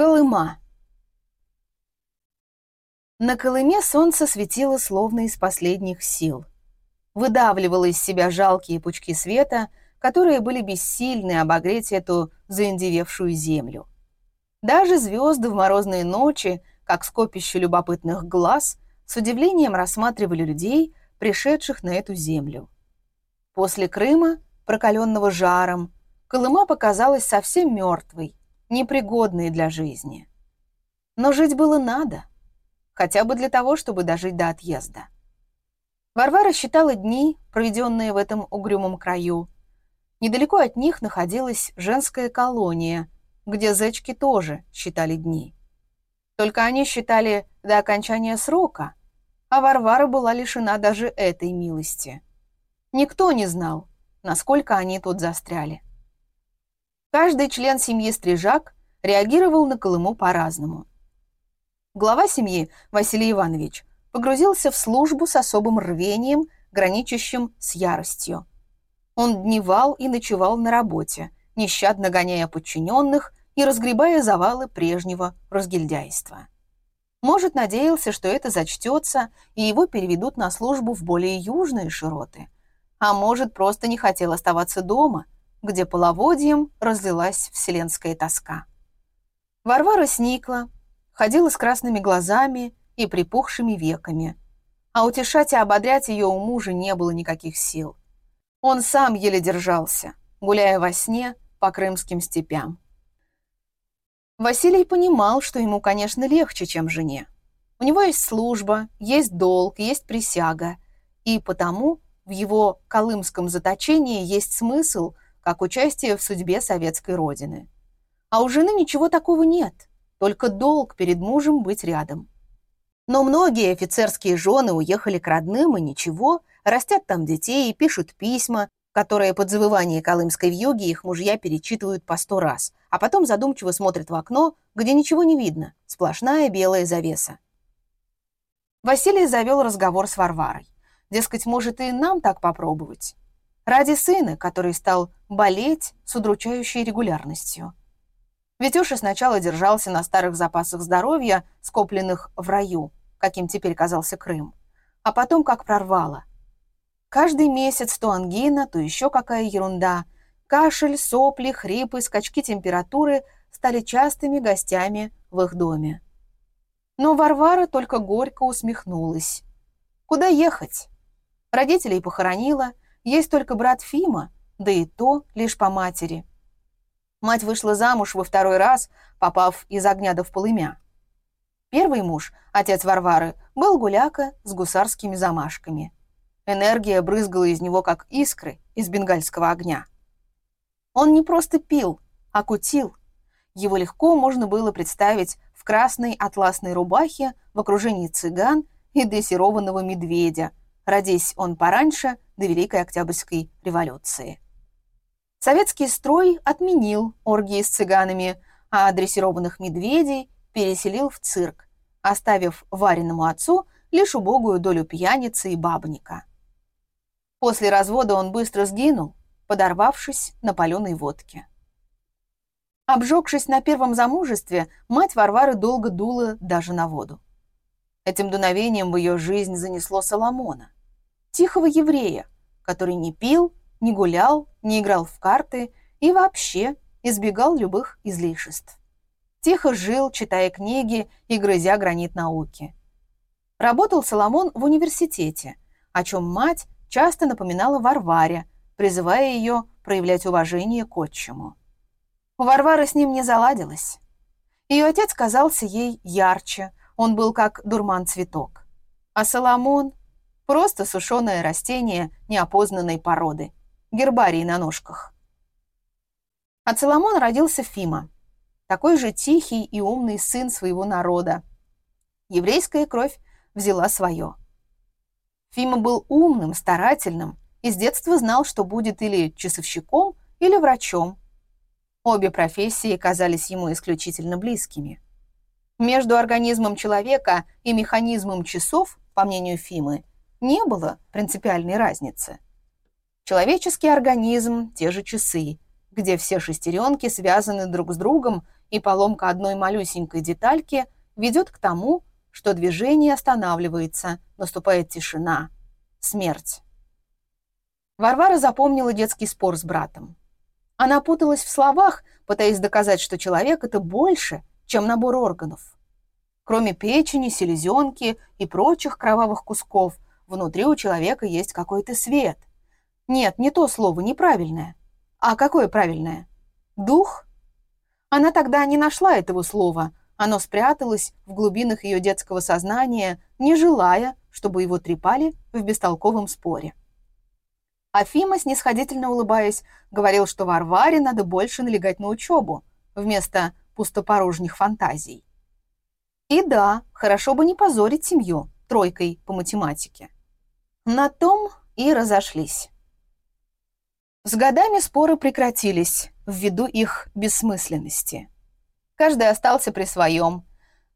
Колыма. На Колыме солнце светило словно из последних сил. Выдавливало из себя жалкие пучки света, которые были бессильны обогреть эту заиндевевшую землю. Даже звезды в морозные ночи, как скопище любопытных глаз, с удивлением рассматривали людей, пришедших на эту землю. После Крыма, прокаленного жаром, Колыма показалась совсем мертвой, непригодные для жизни. Но жить было надо, хотя бы для того, чтобы дожить до отъезда. Варвара считала дни, проведенные в этом угрюмом краю. Недалеко от них находилась женская колония, где зечки тоже считали дни. Только они считали до окончания срока, а Варвара была лишена даже этой милости. Никто не знал, насколько они тут застряли. Каждый член семьи Стрижак реагировал на Колыму по-разному. Глава семьи, Василий Иванович, погрузился в службу с особым рвением, граничащим с яростью. Он дневал и ночевал на работе, нещадно гоняя подчиненных и разгребая завалы прежнего разгильдяйства. Может, надеялся, что это зачтется, и его переведут на службу в более южные широты. А может, просто не хотел оставаться дома – где половодьем разлилась вселенская тоска. Варвара сникла, ходила с красными глазами и припухшими веками, а утешать и ободрять ее у мужа не было никаких сил. Он сам еле держался, гуляя во сне по крымским степям. Василий понимал, что ему, конечно, легче, чем жене. У него есть служба, есть долг, есть присяга, и потому в его колымском заточении есть смысл – как участие в судьбе советской родины. А у жены ничего такого нет, только долг перед мужем быть рядом. Но многие офицерские жены уехали к родным и ничего, растят там детей и пишут письма, которые под завывание колымской вьюги их мужья перечитывают по сто раз, а потом задумчиво смотрят в окно, где ничего не видно, сплошная белая завеса. Василий завел разговор с Варварой. Дескать, может и нам так попробовать. Ради сына, который стал болеть с удручающей регулярностью. Витюша сначала держался на старых запасах здоровья, скопленных в раю, каким теперь казался Крым, а потом как прорвало. Каждый месяц то ангина, то еще какая ерунда. Кашель, сопли, хрипы, скачки температуры стали частыми гостями в их доме. Но Варвара только горько усмехнулась. Куда ехать? Родителей похоронила, есть только брат Фима, да и то лишь по матери. Мать вышла замуж во второй раз, попав из огня до в полымя. Первый муж, отец Варвары, был гуляка с гусарскими замашками. Энергия брызгала из него, как искры из бенгальского огня. Он не просто пил, а кутил. Его легко можно было представить в красной атласной рубахе в окружении цыган и дрессированного медведя, родись он пораньше до Великой Октябрьской революции. Советский строй отменил оргии с цыганами, а дрессированных медведей переселил в цирк, оставив вареному отцу лишь убогую долю пьяницы и бабника. После развода он быстро сгинул, подорвавшись на паленой водке. Обжегшись на первом замужестве, мать Варвары долго дула даже на воду. Этим дуновением в ее жизнь занесло Соломона, тихого еврея, который не пил, не гулял, не играл в карты и вообще избегал любых излишеств. Тихо жил, читая книги и грызя гранит науки. Работал Соломон в университете, о чем мать часто напоминала Варваре, призывая ее проявлять уважение к отчиму. У Варвары с ним не заладилось. Ее отец казался ей ярче, он был как дурман-цветок. А Соломон — просто сушеное растение неопознанной породы — гербарий на ножках. От Соломона родился Фима, такой же тихий и умный сын своего народа. Еврейская кровь взяла свое. Фима был умным, старательным и с детства знал, что будет или часовщиком, или врачом. Обе профессии казались ему исключительно близкими. Между организмом человека и механизмом часов, по мнению Фимы, не было принципиальной разницы – Человеческий организм – те же часы, где все шестеренки связаны друг с другом и поломка одной малюсенькой детальки ведет к тому, что движение останавливается, наступает тишина, смерть. Варвара запомнила детский спор с братом. Она путалась в словах, пытаясь доказать, что человек — это больше, чем набор органов. Кроме печени, селезенки и прочих кровавых кусков, внутри у человека есть какой-то свет. Нет, не то слово, неправильное. А какое правильное? Дух? Она тогда не нашла этого слова, оно спряталось в глубинах ее детского сознания, не желая, чтобы его трепали в бестолковом споре. Афима, снисходительно улыбаясь, говорил, что Варваре надо больше налегать на учебу, вместо пустопорожних фантазий. И да, хорошо бы не позорить семью тройкой по математике. На том и разошлись. С годами споры прекратились ввиду их бессмысленности. Каждый остался при своем.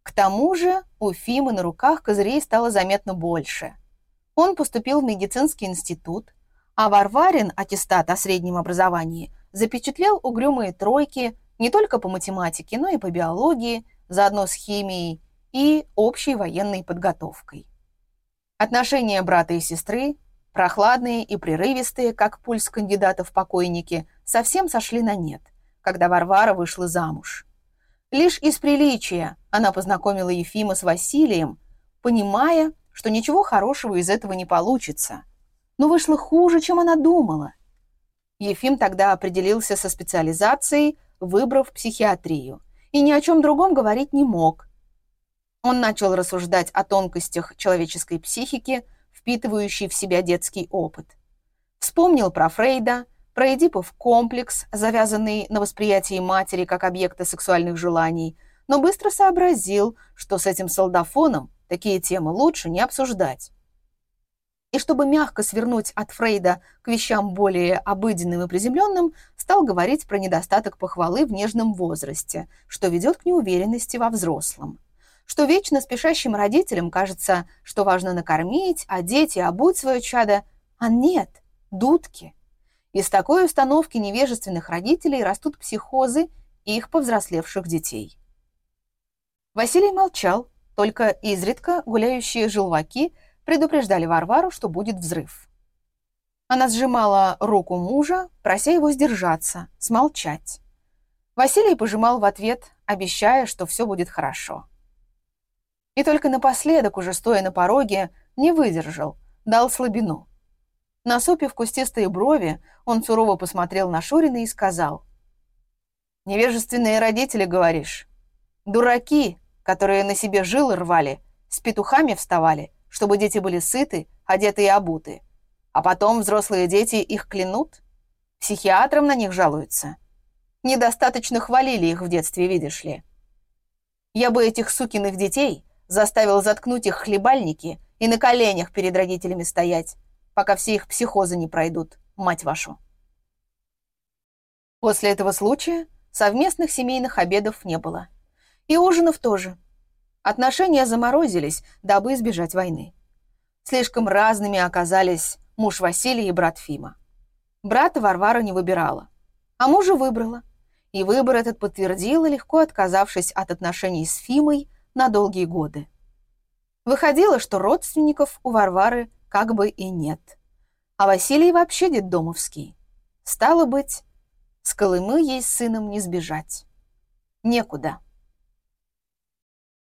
К тому же у Фимы на руках козырей стало заметно больше. Он поступил в медицинский институт, а Варварин аттестат о среднем образовании запечатлел угрюмые тройки не только по математике, но и по биологии, заодно с химией и общей военной подготовкой. Отношения брата и сестры, прохладные и прерывистые, как пульс кандидата в покойники, совсем сошли на нет, когда Варвара вышла замуж. Лишь из приличия она познакомила Ефима с Василием, понимая, что ничего хорошего из этого не получится – но вышло хуже, чем она думала. Ефим тогда определился со специализацией, выбрав психиатрию, и ни о чем другом говорить не мог. Он начал рассуждать о тонкостях человеческой психики, впитывающей в себя детский опыт. Вспомнил про Фрейда, про Эдипов комплекс, завязанный на восприятии матери как объекта сексуальных желаний, но быстро сообразил, что с этим солдафоном такие темы лучше не обсуждать. И чтобы мягко свернуть от Фрейда к вещам более обыденным и приземленным, стал говорить про недостаток похвалы в нежном возрасте, что ведет к неуверенности во взрослом. Что вечно спешащим родителям кажется, что важно накормить, одеть и обуть свое чадо, а нет, дудки. Из такой установки невежественных родителей растут психозы их повзрослевших детей. Василий молчал, только изредка гуляющие желваки – предупреждали Варвару, что будет взрыв. Она сжимала руку мужа, прося его сдержаться, смолчать. Василий пожимал в ответ, обещая, что все будет хорошо. И только напоследок, уже стоя на пороге, не выдержал, дал слабину. Насупив кустистые брови, он сурово посмотрел на Шурина и сказал. «Невежественные родители, говоришь? Дураки, которые на себе жилы рвали, с петухами вставали, чтобы дети были сыты, одеты и обуты. А потом взрослые дети их клянут? Психиатрам на них жалуются. Недостаточно хвалили их в детстве, видишь ли. Я бы этих сукиных детей заставил заткнуть их хлебальники и на коленях перед родителями стоять, пока все их психозы не пройдут, мать вашу. После этого случая совместных семейных обедов не было. И ужинов тоже. Отношения заморозились, дабы избежать войны. Слишком разными оказались муж Василий и брат Фима. Брата Варвара не выбирала, а мужа выбрала. И выбор этот подтвердила, легко отказавшись от отношений с Фимой на долгие годы. Выходило, что родственников у Варвары как бы и нет. А Василий вообще детдомовский. Стало быть, с Колымы ей с сыном не сбежать. Некуда.